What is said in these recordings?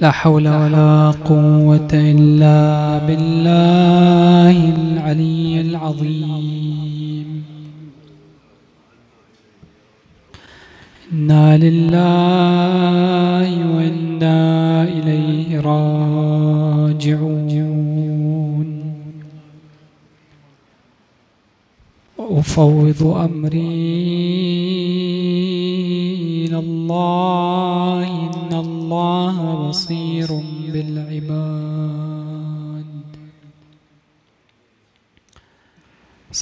لا حول ولا قوة إلا بالله العلي العظيم إنا لله وإنا إليه راجعون. وأفوض أمري إلى الله إن الله بصير بالعباد.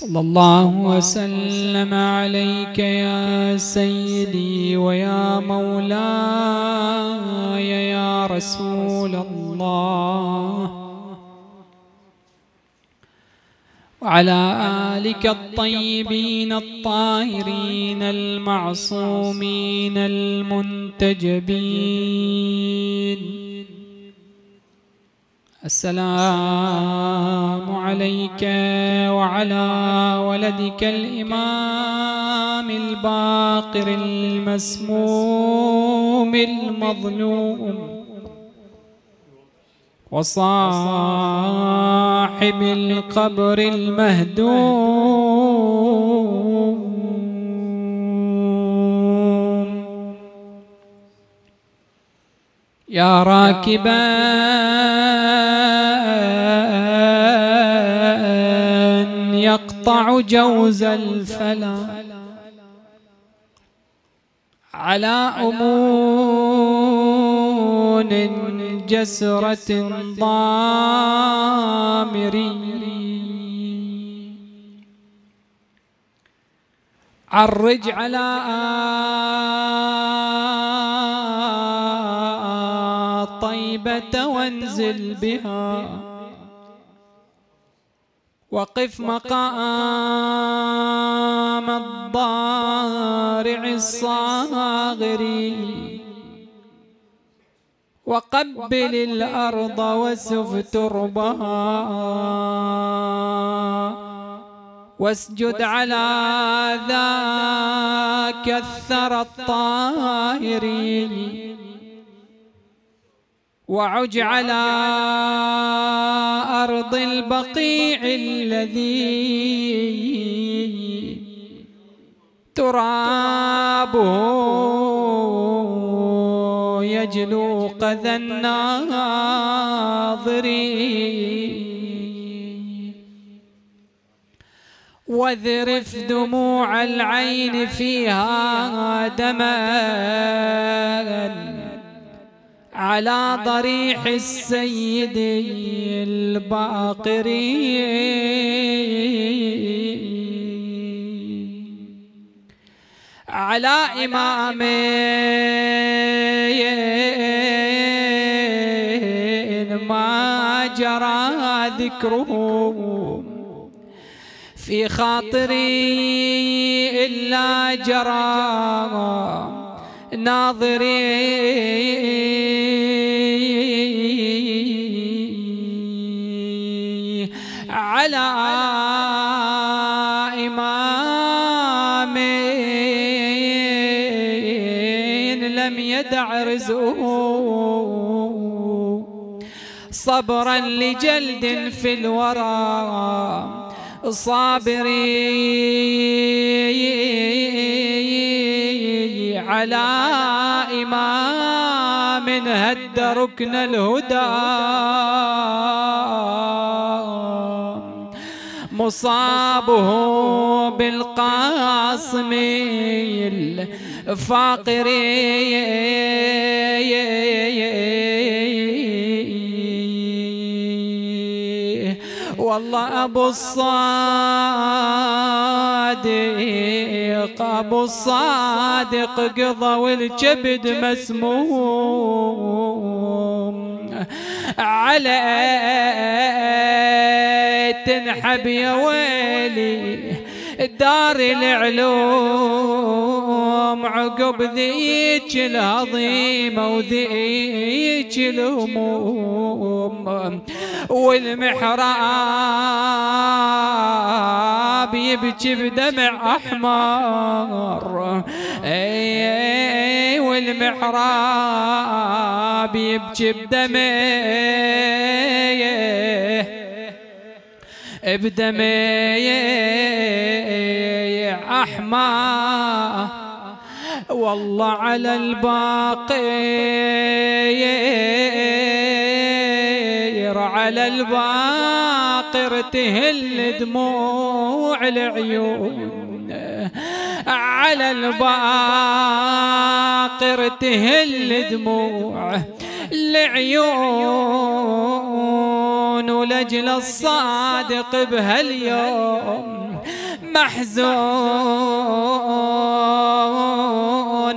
صلى الله وسلم عليك يا سيدي ويا مولاي يا رسول الله. وعلى آلك الطيبين الطاهرين المعصومين المنتجبين. السلام عليك وعلى ولدك الإمام الباقر المسموم المظلوم وصاحب القبر المهدوم. يا راكبا يقطع جوز الفلا على أمون جسرة ضامري عرج على طيبة وانزل بها. وقف مقام الضارع الصاغري وقبل الأرض وسف تربها واسجد على ذاك الثرى الطاهر. وعج على أرض البقيع الذي ترابه يجلو قذى الناظرين وذرف دموع العين فيها دما. على ضريح السيد الباقري على إمامين ما جرى ذكره في خاطري إلا جرى. ناظري. رزقه صبرا لجلد في الورى صابري على إمام هد ركن الهدى. مصابه بالقاسم فاقري والله أبو الصادق أبو الصادق قضى والجبد مسموم. على تنحب يا ويلي دار العلوم عقب ذيك الهضيمة وذيك الهموم. والمحراب يبكي بدمع أحمر. أي والمحراب يبكي بدمع بدمي أحمى والله على الباقي على الباقر تهل دموع العيون. على الباقر تهل دموع العيون. ولجل الصادق بهاليوم محزون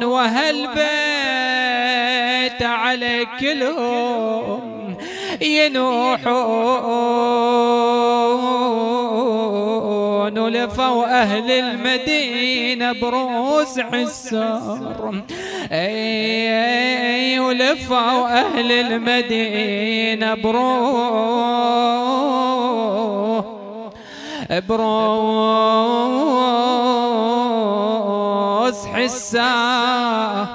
وهالبيت على كلهم ينوحون؟ ولفوا أهل المدينة بروس حسار أي ولفوا أهل المدينة برو بروس حسا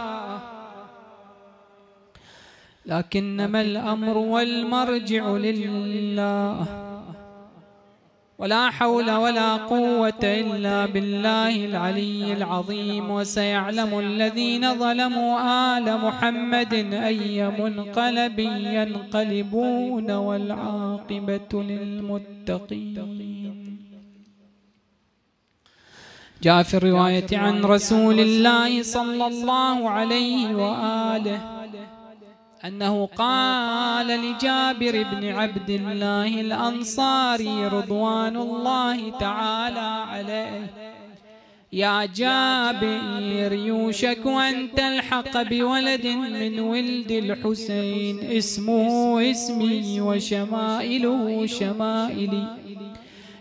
لكنما الأمر والمرجع لله. ولا حول ولا قوة إلا بالله العلي العظيم. وسيعلم الذين ظلموا آل محمد أي منقلب ينقلبون والعاقبة للمتقين. جاء في الرواية عن رسول الله صلى الله عليه وآله. أنه قال لجابر بن عبد الله الأنصاري رضوان الله تعالى عليه يا جابر يوشك أن تلحق بولد من ولد الحسين اسمه اسمي وشمائله شمائلي.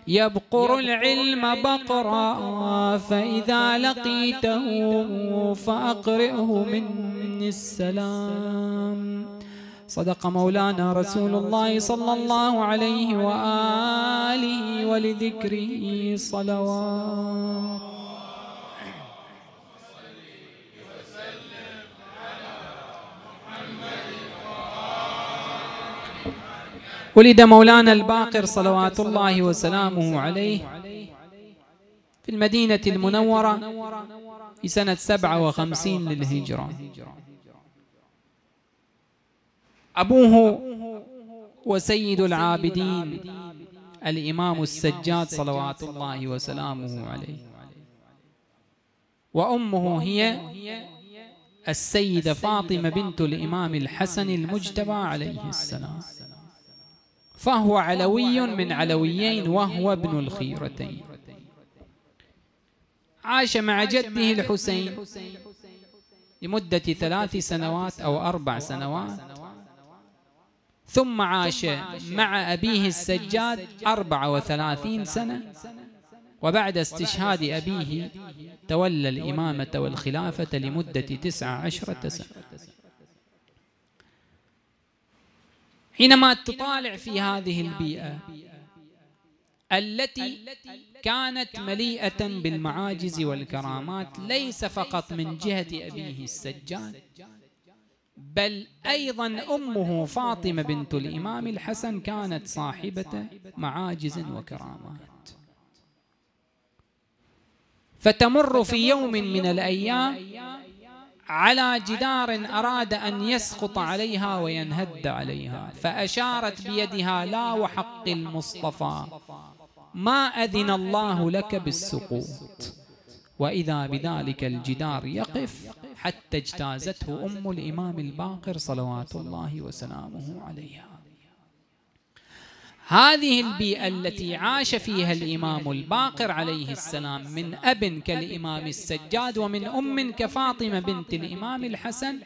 يبقر العلم بقرا فإذا لقيته فأقرئه مني السلام. صدق مولانا رسول الله صلى الله عليه وآله ولذكره صلوات. ولد مولانا الباقر صلوات الله وسلامه عليه في المدينة المنورة في سنة سبعة وخمسين للهجرة. أبوه وسيد العابدين الإمام السجاد صلوات الله وسلامه عليه. وأمه هي السيدة فاطمة بنت الإمام الحسن المجتبى عليه السلام. فهو علوي من علويين وهو ابن الخيرتين. عاش مع جده الحسين لمدة ثلاث سنوات أو أربع سنوات. ثم عاش مع أبيه السجاد أربع وثلاثين سنة. وبعد استشهاد أبيه تولى الإمامة والخلافة لمدة تسع عشرة سنة. حينما تطالع في هذه البيئة التي كانت مليئة بالمعاجز والكرامات ليس فقط من جهة أبيه السجاد بل أيضا أمه فاطمة بنت الإمام الحسن كانت صاحبة معاجز وكرامات. فتمر في يوم من الأيام على جدار أراد أن يسقط عليها وينهد عليها فأشارت بيدها لا وحق المصطفى. ما أذن الله لك بالسقوط؟ وإذا بذلك الجدار يقف حتى اجتازته أم الإمام الباقر صلوات الله وسلامه عليها. هذه البيئة التي عاش فيها الإمام الباقر عليه السلام من أب كالإمام السجاد ومن أم كفاطمة بنت الإمام الحسن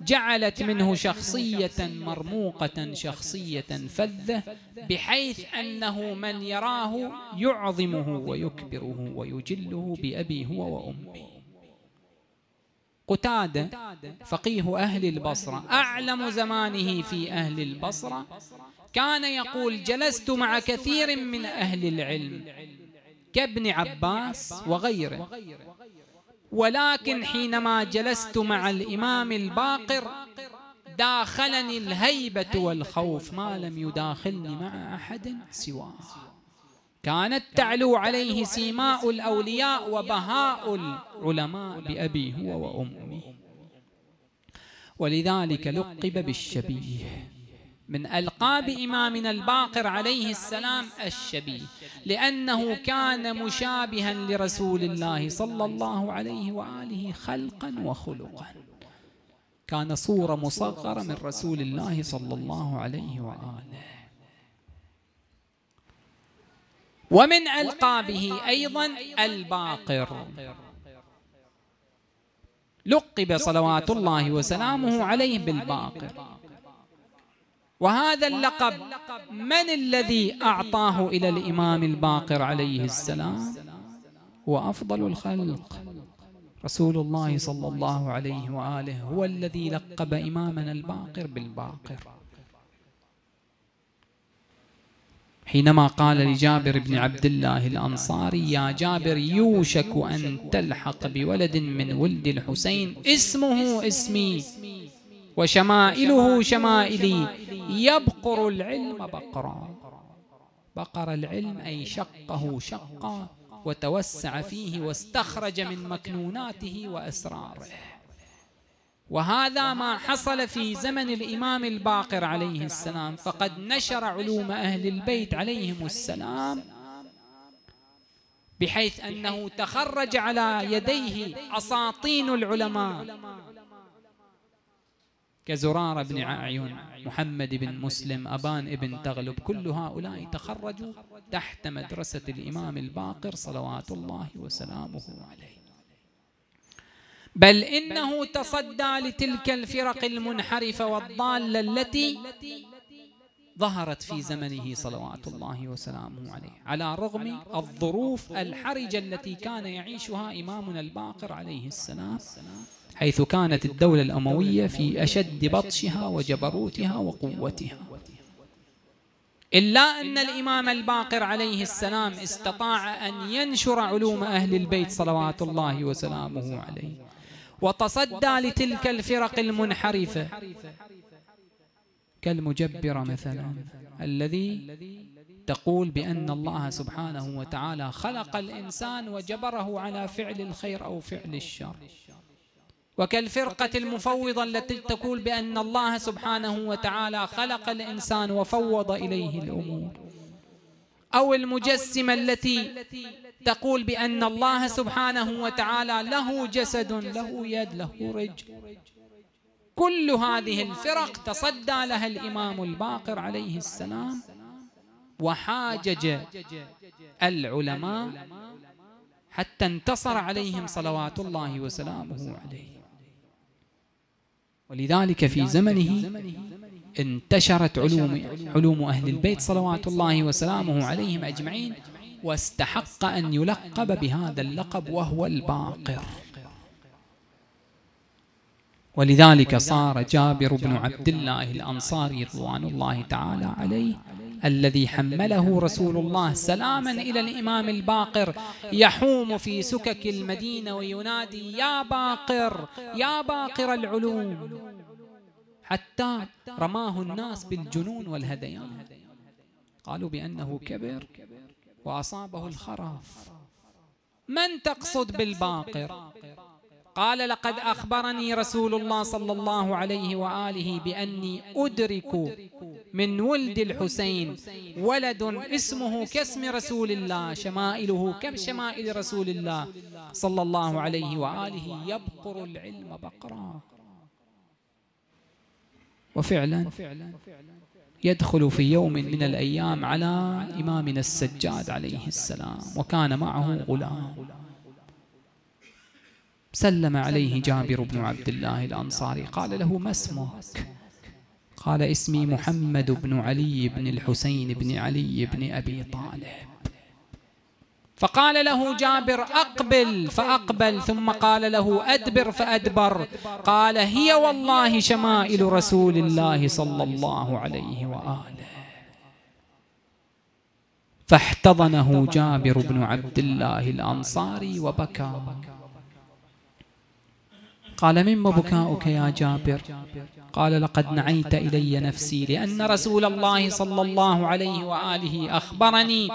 جعلت منه شخصية مرموقة شخصية فذة بحيث أنه من يراه يعظمه ويكبره ويجله بأبي هو وأمي. قتادة فقيه أهل البصرة أعلم زمانه في أهل البصرة كان يقول جلست مع كثير من أهل العلم كابن عباس وغيره. ولكن حينما جلست مع الإمام الباقر داخلني الهيبة والخوف ما لم يداخلني مع أحد سواه. كانت تعلو عليه سيماء الأولياء وبهاء العلماء بأبي هو وأمي. ولذلك لقب بالشبيه. من ألقاب إمامنا الباقر عليه السلام الشبيه لأنه كان مشابها لرسول الله صلى الله عليه وآله خلقا وخلقا. كان صورة مصغرة من رسول الله صلى الله عليه وآله. ومن ألقابه أيضا الباقر. لقب صلوات الله وسلامه عليه بالباقر. وهذا اللقب من الذي أعطاه إلى الإمام الباقر عليه السلام. هو أفضل الخلق. رسول الله صلى الله عليه وآله هو الذي لقب إمامنا الباقر بالباقر. حينما قال لجابر بن عبد الله الأنصاري يا جابر يوشك أن تلحق بولد من ولد الحسين. اسمه اسمي. وشمائله شمائلي. يبقر العلم بقرا. بقر العلم أي شقه شقا وتوسع فيه واستخرج من مكنوناته وأسراره. وهذا ما حصل في زمن الإمام الباقر عليه السلام. فقد نشر علوم أهل البيت عليهم السلام بحيث أنه تخرج على يديه أساطين العلماء. كزرارة بن عيون محمد بن مسلم أبان ابن تغلب كل هؤلاء تخرجوا تحت مدرسة الإمام الباقر صلوات الله وسلامه عليه. بل إنه تصدى لتلك الفرق المنحرفة والضالة التي ظهرت في زمنه صلوات الله وسلامه عليه. على رغم الظروف الحرجة التي كان يعيشها إمامنا الباقر عليه السلام. حيث كانت الدولة الأموية في أشد بطشها وجبروتها وقوتها. إلا أن الإمام الباقر عليه السلام استطاع أن ينشر علوم أهل البيت صلوات الله وسلامه عليه وتصدى لتلك الفرق المنحرفة كالمجبرة مثلا الذي تقول بأن الله سبحانه وتعالى خلق الإنسان وجبره على فعل الخير أو فعل الشر. وكالفرقة المفوضة التي تقول بأن الله سبحانه وتعالى خلق الإنسان وفوض إليه الأمور. أو المجسمة التي تقول بأن الله سبحانه وتعالى له جسد له يد له رجل. كل هذه الفرق تصدى لها الإمام الباقر عليه السلام. وحاجج العلماء حتى انتصر عليهم صلوات الله وسلامه عليه. ولذلك في زمنه انتشرت علوم علوم أهل البيت صلوات الله وسلامه عليهم أجمعين. واستحق أن يلقب بهذا اللقب وهو الباقر. ولذلك صار جابر بن عبد الله الأنصاري رضوان الله تعالى عليه الذي حمله رسول الله سلاما إلى الإمام الباقر يحوم في سكك المدينة وينادي يا باقر يا باقر العلوم. حتى رماه الناس بالجنون والهذيان قالوا بأنه كبر وأصابه الخرف من تقصد بالباقر؟ قال لقد أخبرني رسول الله صلى الله عليه وآله بأني أدرك من ولد الحسين ولد اسمه كاسم رسول الله شمائله كشمائل رسول الله؟ صلى الله عليه وآله يبقر العلم بقرا. وفعلا يدخل في يوم من الأيام على إمامنا السجاد عليه السلام وكان معه غلام. سلم عليه جابر بن عبد الله الأنصاري. قال له ما اسمك؟ قال اسمي محمد بن علي بن الحسين بن علي بن أبي طالب. فقال له جابر أقبل. فأقبل ثم قال له أدبر فأدبر. قال هي والله شمائل رسول الله صلى الله عليه وآله. فاحتضنه جابر بن عبد الله الأنصاري وبكى. قال مما بكاؤك يا جابر؟ قال لقد نعيت إلي نفسي لأن رسول الله صلى الله عليه وآله أخبرني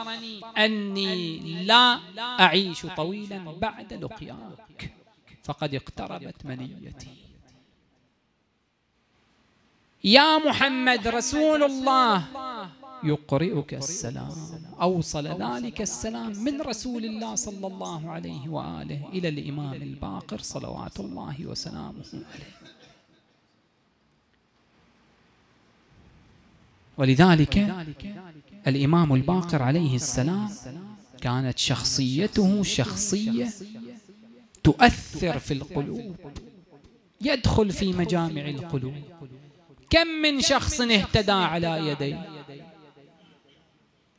أني لا أعيش طويلا بعد لقياك فقد اقتربت منيتي. يا محمد رسول الله يقرئك السلام. أوصل ذلك السلام من رسول الله صلى الله عليه وآله إلى الإمام الباقر صلوات الله وسلامه عليه. ولذلك الإمام الباقر عليه السلام كانت شخصيته شخصية تؤثر في القلوب. يدخل في مجامع القلوب. كم من شخص اهتدى على يديه؟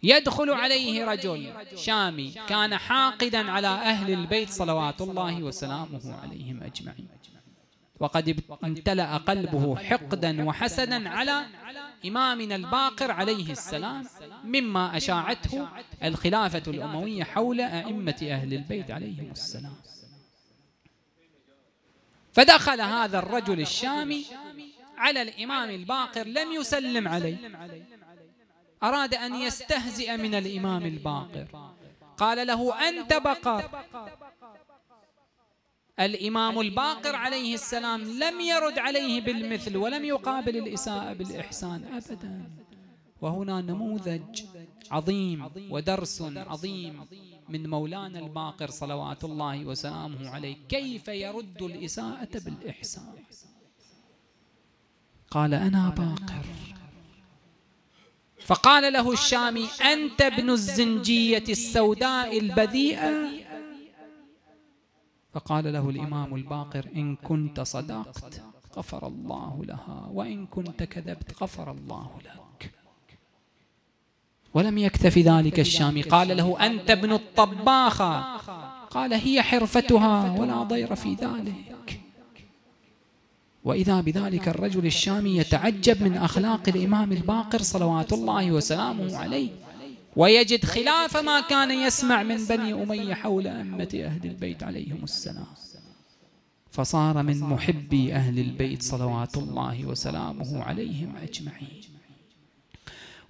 يدخل عليه رجل. شامي. كان حاقدا على أهل البيت صلوات الله وسلامه عليهم أجمعين. وقد امتلأ قلبه حقدا وحسدا على إمامنا الباقر عليه السلام مما أشاعته الخلافة الأموية حول أئمة أهل البيت عليهم السلام. فدخل هذا الرجل الشامي على الإمام الباقر لم يسلم عليه. أراد أن يستهزئ من الإمام الباقر. قال له أنت بقر. الإمام الباقر عليه السلام لم يرد عليه بالمثل ولم يقابل الإساءة بالإحسان أبدا. وهنا نموذج عظيم ودرس عظيم من مولانا الباقر صلوات الله وسلامه عليه. كيف يرد الإساءة بالإحسان؟ قال أنا باقر. فقال له الشامي أنت ابن الزنجية السوداء البذيئة؟ فقال له الإمام الباقر إن كنت صدقت غفر الله لها وإن كنت كذبت غفر الله لك. ولم يكتف ذلك الشامي قال له أنت ابن الطباخة. قال هي حرفتها ولا ضير في ذلك. وإذا بذلك الرجل الشامي يتعجب من أخلاق الإمام الباقر صلوات الله وسلامه عليه ويجد خلاف ما كان يسمع من بني أمية حول أمة أهل البيت عليهم السلام. فصار من محبي أهل البيت صلوات الله وسلامه عليهم أجمعين.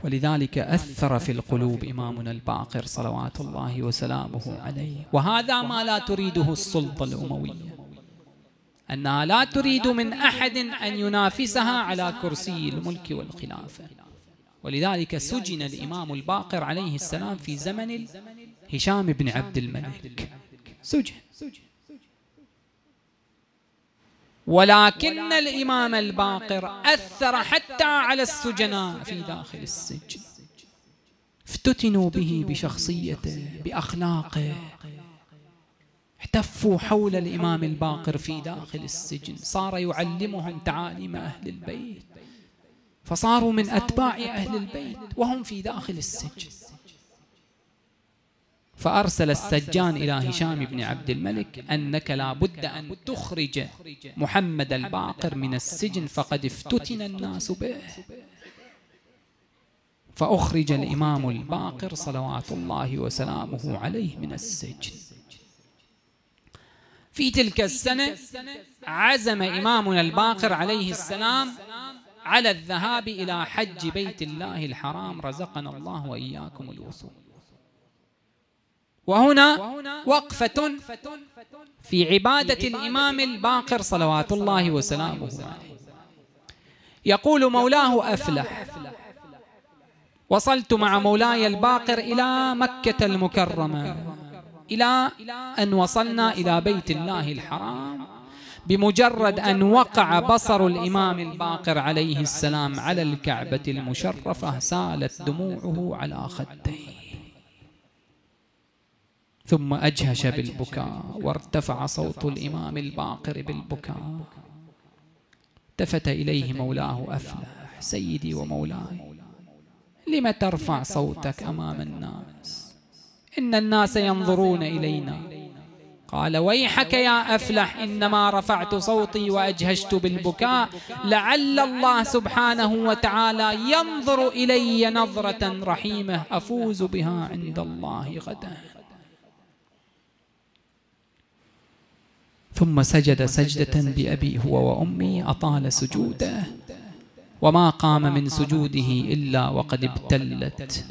ولذلك أثر في القلوب إمامنا الباقر صلوات الله وسلامه عليه. وهذا ما لا تريده السلطة الأموية. أنها لا تريد من أحد أن ينافسها على كرسي الملك والخلافة. ولذلك سجن الإمام الباقر عليه السلام في زمن هشام بن عبد الملك. سجن. ولكن الإمام الباقر أثر حتى على السجناء في داخل السجن. افتتنوا به بشخصيته بأخلاقه احتفوا حول الإمام الباقر في داخل السجن. صار يعلمهم تعاليم أهل البيت. فصاروا من أتباع أهل البيت وهم في داخل السجن. فأرسل السجان إلى هشام بن عبد الملك أنك لا بد أن تخرج محمد الباقر من السجن فقد افتتن الناس به. فأخرج الإمام الباقر صلوات الله وسلامه عليه من السجن. في تلك السنة عزم إمامنا الباقر عليه السلام على الذهاب إلى حج بيت الله الحرام رزقنا الله وإياكم الوصول. وهنا وقفة في عبادة الإمام الباقر صلوات الله وسلامه. عليه. يقول مولاه أفلح. وصلت مع مولاي الباقر إلى مكة المكرمة. إلى أن وصلنا إلى بيت الله الحرام. بمجرد أن وقع بصر الإمام الباقر عليه السلام على الكعبة المشرفة سالت دموعه على خديه. ثم أجهش بالبكاء وارتفع صوت الإمام الباقر بالبكاء. التفت إليه مولاه أفلح سيدي ومولاي لم ترفع صوتك أمام الناس؟ إن الناس ينظرون إلينا. قال ويحك يا أفلح إنما رفعت صوتي وأجهشت بالبكاء. لعل الله سبحانه وتعالى ينظر إلي نظرة رحيمة أفوز بها عند الله غدا. ثم سجد سجدة بأبي هو وأمي أطال سجوده. وما قام من سجوده إلا وقد ابتلت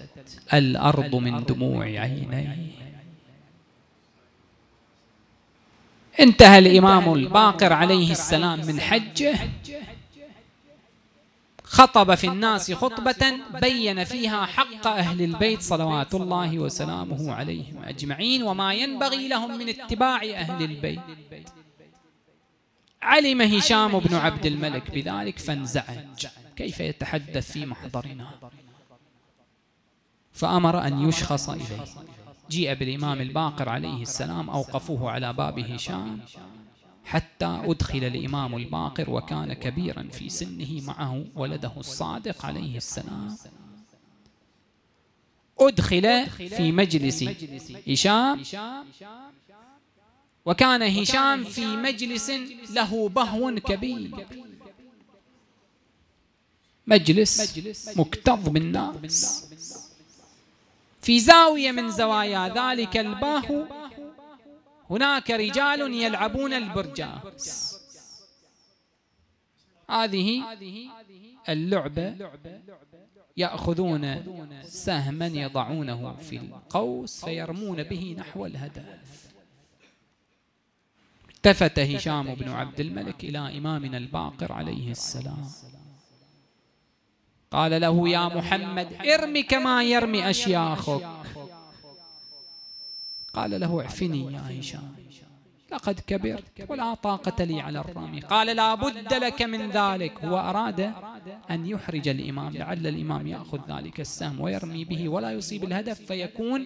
الأرض من دموع عينيه. انتهى الإمام الباقر عليه السلام من حجه. خطب في الناس خطبة بين فيها حق أهل البيت صلوات الله وسلامه عليهم أجمعين وما ينبغي لهم من اتباع أهل البيت. علم هشام بن عبد الملك بذلك فانزعج. كيف يتحدث في محضرنا؟ فأمر أن يشخص إليه. جيء بالإمام الباقر عليه السلام أوقفوه على باب هشام حتى أدخل الإمام الباقر وكان كبيرا في سنه معه ولده الصادق عليه السلام. أدخل في مجلس هشام وكان هشام في مجلس له بهو كبير. مجلس مكتظ بالناس. في زاوية من زوايا ذلك الباهو. هناك رجال يلعبون البرجاس. هذه اللعبة يأخذون سهما يضعونه في القوس فيرمون به نحو الهدف. التفت هشام بن عبد الملك إلى إمامنا الباقر عليه السلام. قال له يا محمد ارمي كما يرمي أشياخك. قال له اعفني يا هشام. لقد كبرت ولا طاقة لي على الرمي. قال لا بد لك من ذلك. هو أراد أن يحرج الإمام. لعل الإمام يأخذ ذلك السهم ويرمي به ولا يصيب الهدف فيكون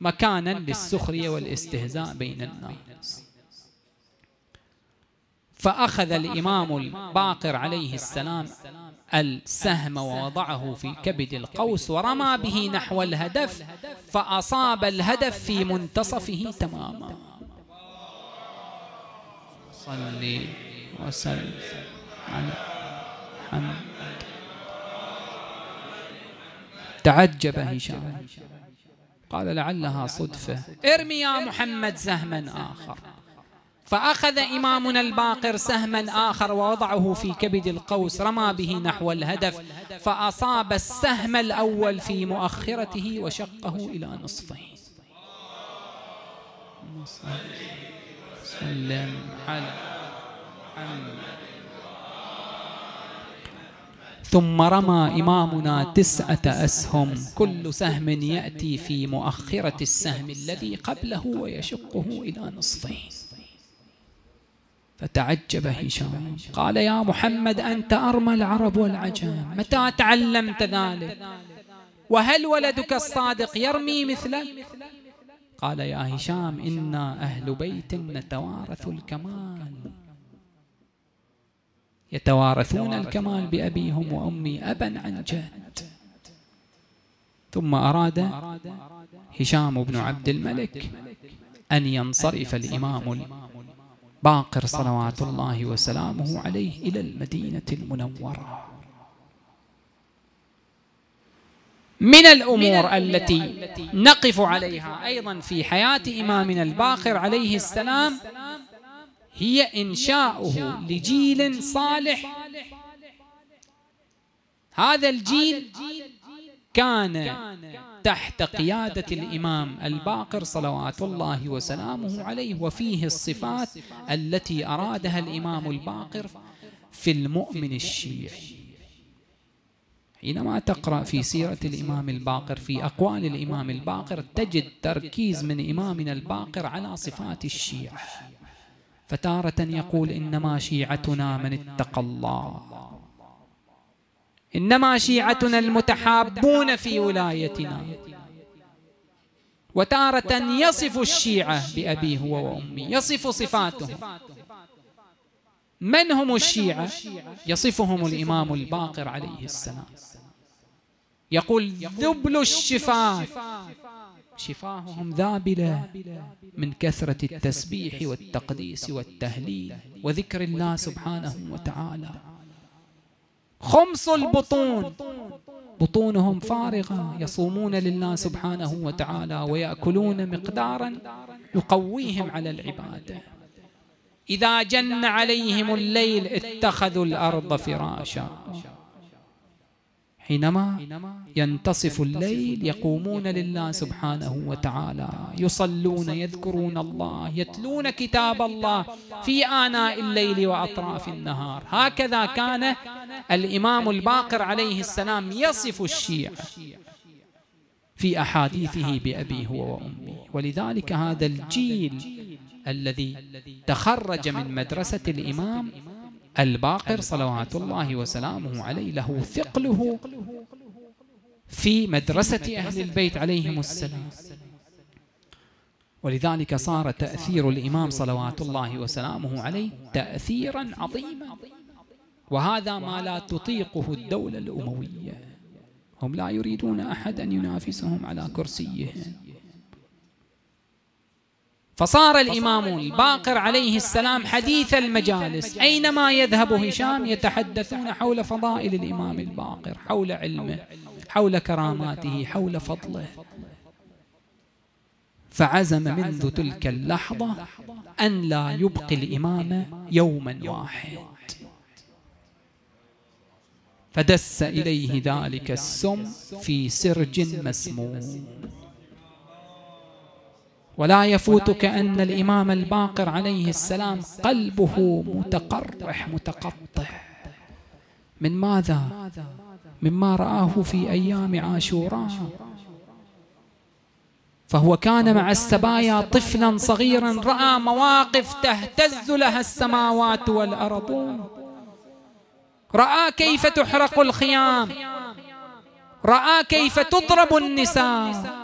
مكانا للسخرية والاستهزاء بين الناس. فأخذ الإمام الباقر عليه السلام السهم ووضعه في كبد القوس ورمى به نحو الهدف فأصاب الهدف في منتصفه تماما. صلي وسلم على محمد. تعجب هشام. قال لعلها صدفة. ارمي يا محمد سهما آخر. فأخذ إمامنا الباقر سهما آخر ووضعه في كبد القوس رمى به نحو الهدف فأصاب السهم الأول في مؤخرته وشقه إلى نصفين سلم على ثم رمى إمامنا تسعة أسهم. كل سهم يأتي في مؤخرة السهم الذي قبله ويشقه إلى نصفين فتعجب هشام. قال يا محمد أنت أرمى العرب والعجم. متى تعلمت ذلك؟ وهل ولدك الصادق يرمي مثلك قال يا هشام إنا أهل بيت نتوارث الكمال. يتوارثون الكمال بأبيهم وأمي أبا عن جد. ثم أراد هشام بن عبد الملك أن ينصرف الإمام. باقر صلوات الله وسلامه عليه إلى المدينة المنورة. من الأمور التي نقف عليها أيضا في حياة إمامنا الباقر عليه السلام. هي إنشاؤه لجيل صالح. هذا الجيل كان تحت قيادة الإمام الباقر صلوات الله وسلامه عليه وفيه الصفات التي أرادها الإمام الباقر في المؤمن الشيعي. حينما تقرأ في سيرة الإمام الباقر في أقوال الإمام الباقر تجد تركيز من إمامنا الباقر على صفات الشيعة. فتارة يقول إنما شيعتنا من اتقى الله. إنما شيعتنا المتحابون في ولايتنا. وتارة يصف الشيعة بأبيه هو وأمي يصف صفاتهم من هم الشيعة؟ يصفهم الإمام الباقر عليه السلام. يقول ذبل الشفاة. شفاههم ذابلة من كثرة التسبيح والتقديس والتهليل وذكر الله سبحانه وتعالى. خمس البطون. بطونهم فارغة يصومون لله سبحانه وتعالى ويأكلون مقدارا يقويهم على العبادة إذا جن عليهم الليل اتخذوا الأرض فراشا. حينما ينتصف الليل يقومون لله سبحانه وتعالى. يصلون يذكرون الله يتلون كتاب الله في آناء الليل وأطراف النهار. هكذا كان الإمام الباقر عليه السلام يصف الشيعة في أحاديثه بأبي هو وأمي ولذلك هذا الجيل الذي تخرج من مدرسة الإمام الباقر صلوات الله وسلامه عليه له ثقله في مدرسة أهل البيت عليهم السلام. ولذلك صار تأثير الإمام صلوات الله وسلامه عليه تأثيرا عظيما. وهذا ما لا تطيقه الدولة الأموية. هم لا يريدون أحد أن ينافسهم على كرسيهم فصار الإمام الباقر عليه السلام حديث المجالس أينما يذهب هشام يتحدثون حول فضائل الإمام الباقر حول علمه حول كراماته حول فضله. فعزم منذ تلك اللحظة أن لا يبقي الإمام يوما واحد. فدس إليه ذلك السم في سرج مسموم. ولا يفوتك أن الإمام الباقر عليه السلام قلبه متقرح متقطع. من ماذا؟ مما رآه في أيام عاشوراء. فهو كان مع السبايا طفلا صغيرا رأى مواقف تهتز لها السماوات والأرض رأى كيف تحرق الخيام. رأى كيف تضرب النساء.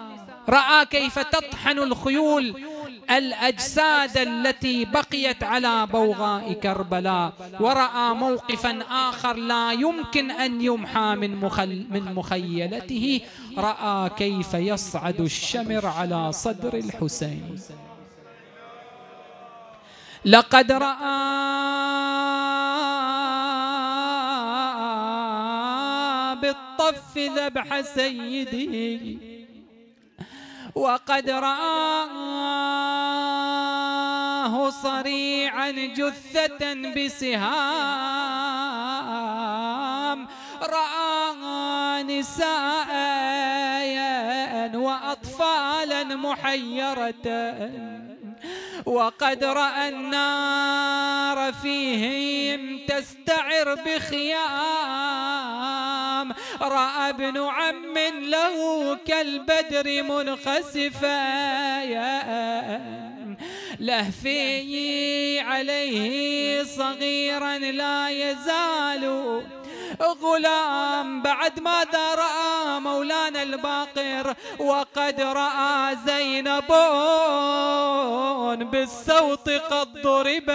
رأى كيف تطحن الخيول الأجساد التي بقيت على بوغاء كربلاء ورأى موقفا آخر لا يمكن أن يمحى من, مخل من مخيلته رأى كيف يصعد الشمر على صدر الحسين. لقد رأى بالطف ذبح سيده وقد رآه صريعا جثة بسهام. رأى نساء وأطفالا محيرة. وقد رأى النار فيهم تستعر بخيام. رأى ابن عم له كالبدر منخسفا. لهفي عليه صغيرا لا يزال غلام. بعد ماذا رأى مولانا الباقر؟ وقد رأى زينب بالصوت قد ضربت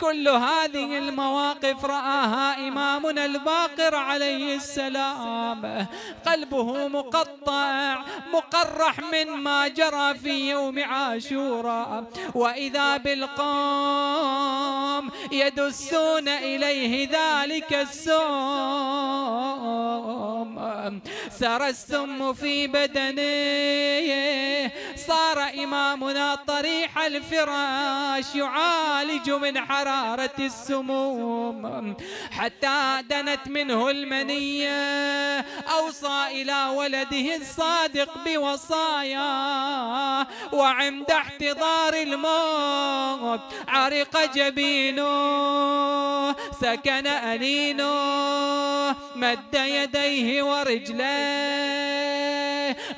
كل هذه المواقف رآها إمامنا الباقر عليه السلام. قلبه مقطع مقرح من ما جرى في يوم عاشوراء وإذا بالقوم يدسون إليه ذلك السم سر السم في بدنه. صار إمامنا طريح الفراش يعالج من حرارة السموم. حتى دنت منه المنية. أوصى إلى ولده الصادق بوصايا. وعند احتضار الموت عرق جبينه. سكن أنينه مد يديه ورجليه.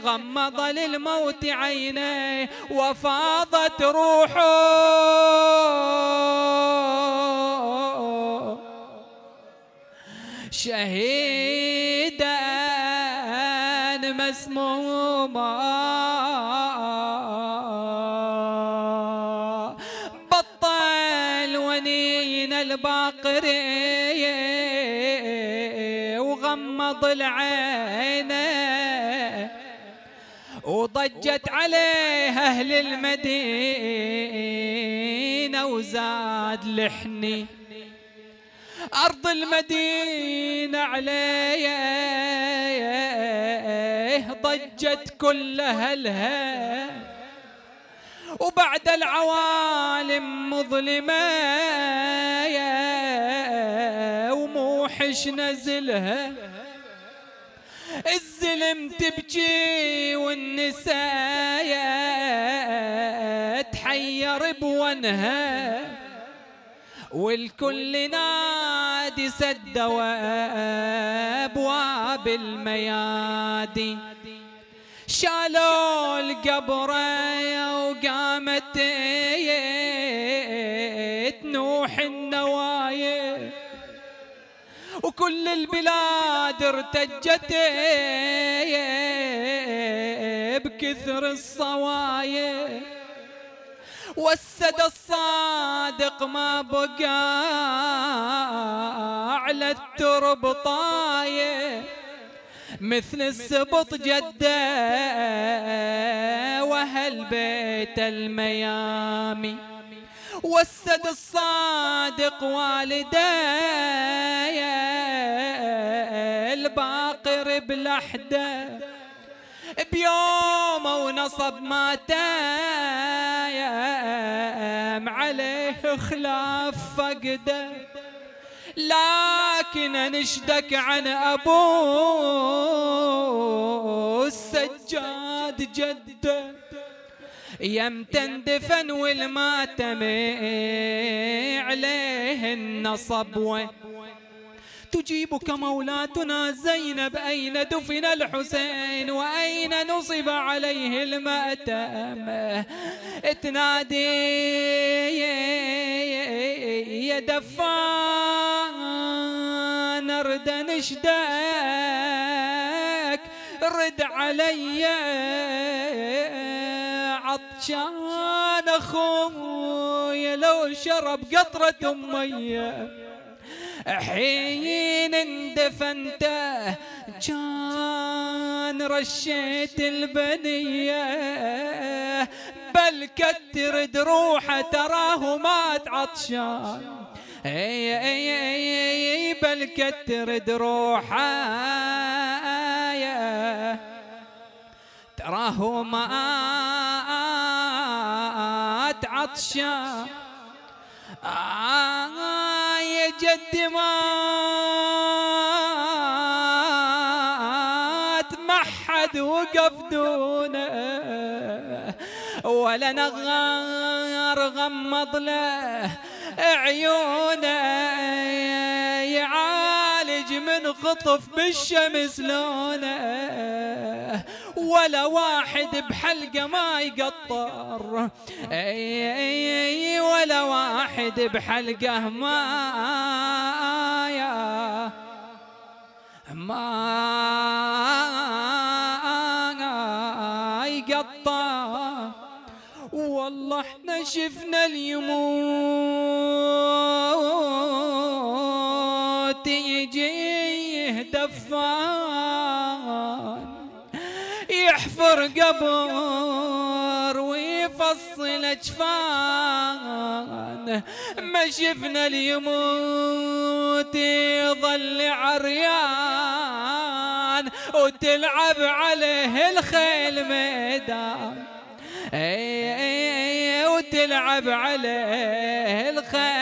غمض للموت عينيه وفاضت روحه. شهيدا مسموما. بطل ونين الباقري وغمض العينين وضجت عليه أهل المدينة. وزاد لحني. أرض المدينة عليه ضجت كل أهلها. وبعد العوالم مظلمة. وموحش نزلها. الزلم تبكي والنساء تحير بونها والكل نادي سدوا أبواب الميادي. شالوا القبره وقامت وكل البلاد ارتجت بكثر الصوايا. والسد الصادق ما بقى على الترب طايه مثل السبط جده وهل بيت الميامي. والسد الصادق والدي الباقر بلحدة. بيوم ونصب ما تايم عليه خلاف فقده. لكن نشدك عن أبو السجاد جده. يم تندفن والماتم عليه النصب. تجيبك مولاتنا زينب أين دفن الحسين وأين نصب عليه المأتم؟ تنادي يا دفان أرد نشدك رد علي. عطشان أخويا لو شرب قطرة ميه حين اندفنته كان رشيت البنية. بل كتر دروحه تراه مات عطشان إي إي إي بل كتر دروحه تراه مات عطشان آه يا جد مات ما حد وقف دونه ولا نغار غمض له عيونه. يعالج من خطف بالشمس لونه ولا واحد بحلقة ما يقطر. اي اي ولا واحد بحلقة ما يا ما يقطع والله إحنا شفنا اليموت يحفر قبر ويفصل أجفان. ما شفنا اليموت يظل عريان وتلعب عليه الخيل ميدان. اي اي وتلعب عليه الخيل.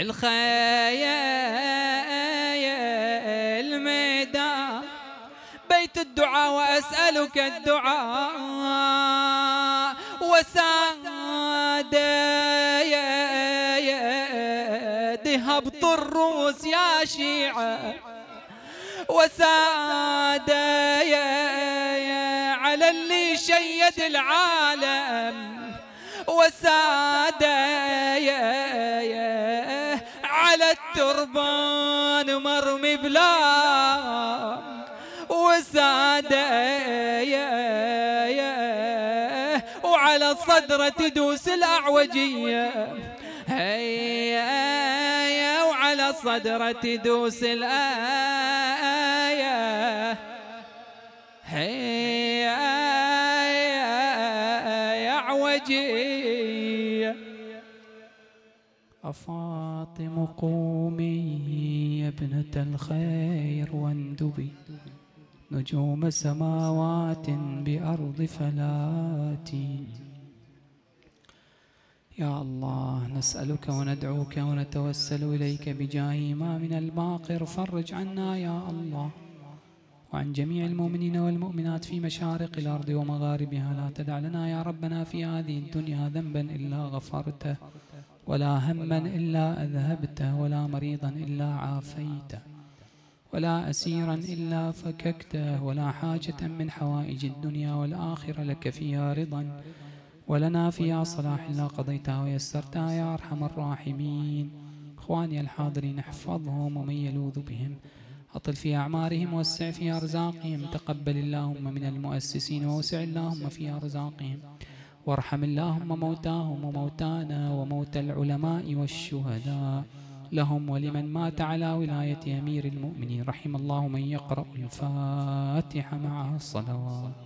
الخيل. وأسألك الدعاء وساد هبط الروس يا شيعة وساد على اللي شيد العالم وساد على التربان مرمي بلا وساد وعلى الصدرة تدوس الأعوجية. هيا وعلى الصدرة تدوس الآية. أعوجي أفاطم قومي يا ابنة الخير واندبي. نجوم سماوات بأرض فلاتي. يا الله نسألك وندعوك ونتوسل إليك بجاه إمام الباقر فرج عنا يا الله. وعن جميع المؤمنين والمؤمنات في مشارق الأرض ومغاربها. لا تدع لنا يا ربنا في هذه الدنيا ذنبا إلا غفرته ولا هما إلا أذهبته ولا مريضا إلا عافيته. ولا أسيرا إلا فككته ولا حاجة من حوائج الدنيا والآخرة لك فيها رضا. ولنا فيها صلاح إلا قضيتها ويسرتها يا أرحم الراحمين. إخواني الحاضرين احفظهم ومن يلوذ بهم. أطل في أعمارهم وسع في أرزاقهم. تقبل اللهم من المؤسسين ووسع اللهم في أرزاقهم. وارحم اللهم موتاهم وموتانا وموتى العلماء والشهداء. لهم ولمن مات على ولاية أمير المؤمنين. رحم الله من يقرأ الفاتحة مع الصلوات.